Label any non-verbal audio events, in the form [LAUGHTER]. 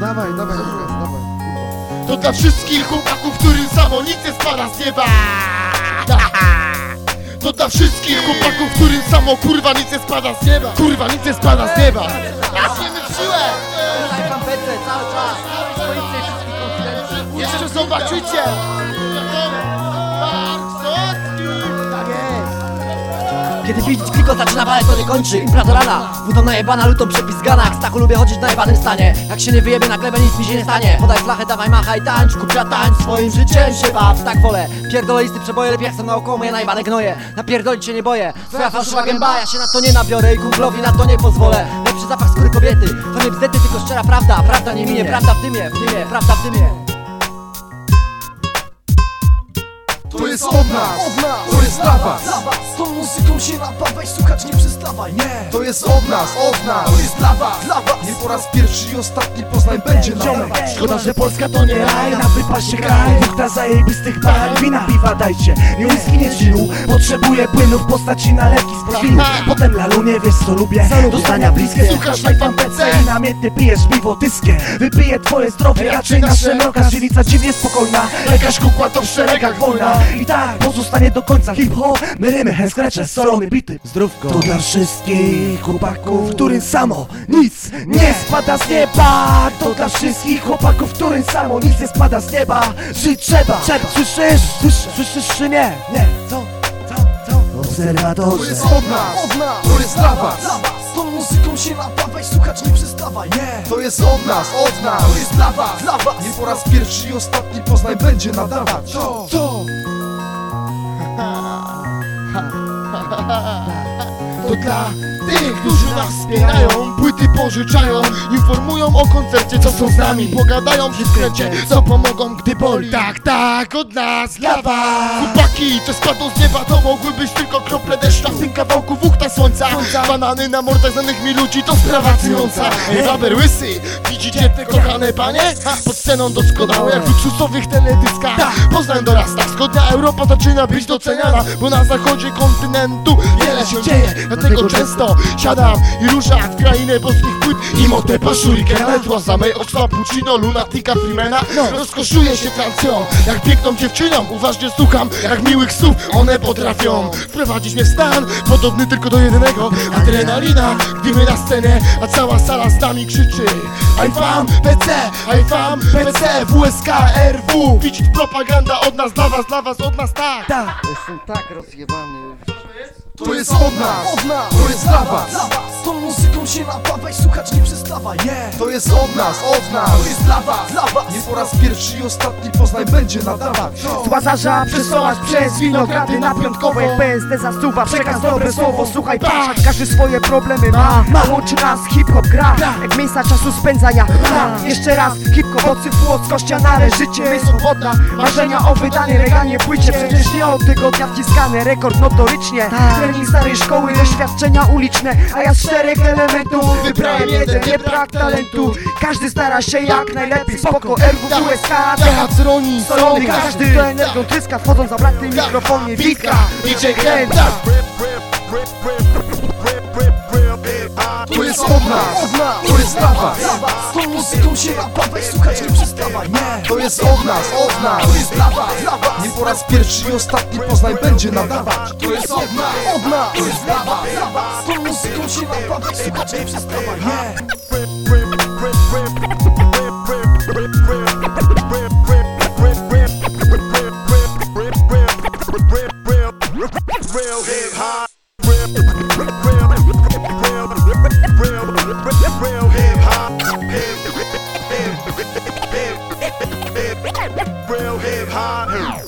Dawaj, dawaj, Lukas, dawaj. To dla wszystkich chłopaków, którym samo nic nie spada z nieba. [LAUGHS] To dla wszystkich chłopaków, którym samo kurwa nic nie spada z nieba. Kurwa nic nie spada z nieba. Jasniemy w siłę. Daj wam Kiedy widzieć kliko zaczyna walec, to nie kończy. Imperatorana, wódą najebana, lutą przepizgana. Jak stachu lubię chodzić na jebanym stanie. Jak się nie wyjebie na glebę, nic mi się nie stanie. Podaj flachę, dawaj machaj, tańcz, kupia tańcz. Swoim życiem się baw, tak wolę. Pierdolę listy przeboje, lepiej jak są naokoło moje najebane gnoje. Napierdolić się nie boję. Twoja fałszywa gęba, ja się na to nie nabiorę I kumplowi na to nie pozwolę. Lepszy zapach skóry kobiety. To nie bzdety, tylko szczera prawda. Prawda nie minie, prawda w dymie, w dymie, prawda w dymie jest od nas, Od nas, to jest dla was. Dla was, tą muzyką się napawaj, słuchać nie przestawaj. Nie, To jest od nas, od nas. to jest dla was, dla was. Nie po raz pierwszy i ostatni Poznań będzie Ziomek. Szkoda, że Polska to nie raj. Na wypasie kraj. Dwóch zajebistych bar Wina, piwa dajcie. Nie whisky, nie Potrzebuję płynu w postaci nalewki z profilu. Potem lalu, nie wiesz co lubię? Dostania bliskie. Słuchasz PC I namiętny pijesz piwo tyskie. Wypiję twoje zdrowie. Raczej nasze mroka. Żylica dziwnie spokojna. Lekarz kukła to w szeregach wojna I tak pozostanie do końca hip-hop. My rymy, hand scratche, solony bity. Zdrówko. To dla wszystkich chłopaków Którym samo nic nie spada z nieba. To dla wszystkich chłopaków Którym samo nic nie spada z nieba. Żyć trzeba, trzeba. Słyszysz, słyszysz, słyszysz czy nie? Nie, co, co, co? To Obserwatorze jest od nas, to jest dla was. tą muzyką się napawaj, słuchać nie przestawaj. Nie, To jest od nas, od nas. to jest dla was, dla was. Nie po raz pierwszy i ostatni Poznań będzie nadawać. To To tych, którzy nas wspierają Płyty pożyczają Informują o koncercie, co są z nami Pogadają przy skręcie, co pomogą, gdy boli. Tak, tak, od nas, dla was. Chłopaki, co spadną z nieba To mogły być tylko krople deszcza W tym kawałku wuchta słońca Banany na mordach znanych mi ludzi To sprawa cyjąca Ej, Waber łysy, widzicie te kochane panie? Pod sceną doskonałe jak w luksusowych teledyskach. Poznań dorasta, wschodnia Europa zaczyna być doceniana Bo na zachodzie kontynentu wiele się dzieje. Dlatego często siadam i ruszam w krainę boskich płyt. I motę paszurikę Letła samej Oxfa, Puccino, Lunatica, Freemana Rozkoszuję się Francją, jak piękną dziewczyną Uważnie słucham, jak miłych słów one potrafią. Wprowadzić mnie w stan, podobny tylko do jedynego Adrenalina, gdy my na scenę, a cała sala z nami krzyczy IFAM, PC, IFAM, PC, WSK, RW Widzieć propaganda od nas, dla was, dla was, od nas, tak. Jestem tak rozjebany To jest od nas, od nas, to jest dla was. dla was. Z tą muzyką się napawaj, słuchać nie przestawaj Nie, To jest od nas, od nas. to jest dla was, dla was. Nie po raz pierwszy i ostatni Poznań będzie nadawać. Z Łazarza przesyłać przez winogrady na piątkowej PSD zasuwa. Przekaz dobre słowo, słuchaj patrz. Każdy swoje problemy ma, ma Łączy nas hip-hop gra, jak miejsca czasu spędzania. Ma. Jeszcze raz, hip-hop odsypło z kościanare Życie jest swobodna, marzenia o wydanie reganie płycie. Przecież nie od tygodnia wciskany rekord notorycznie Trening starej szkoły, doświadczenia uliczne A ja z czterech elementów wybrałem jeden, nie brak talentu. Każdy stara się jak najlepiej, spoko, RW, WSK, Teatr Roni, Solony każdy to energią tryska Wchodzą zabrakty mikrofonie Witka DJ Glenn, To jest od nas, to jest dla was. Z tą muzyką się napawaj, słuchać nie przestawaj Nie, To jest od nas, od nas. to jest dla was, raz pierwszy i ostatni Poznań będzie nadawać. To jest od nas, od nas To jest dla was, dla was tą muzyką się napawaj, słuchać nie przestawaj Nie, Real hip hop. Real, real, real, real, real, real hip hop. Real hip hop.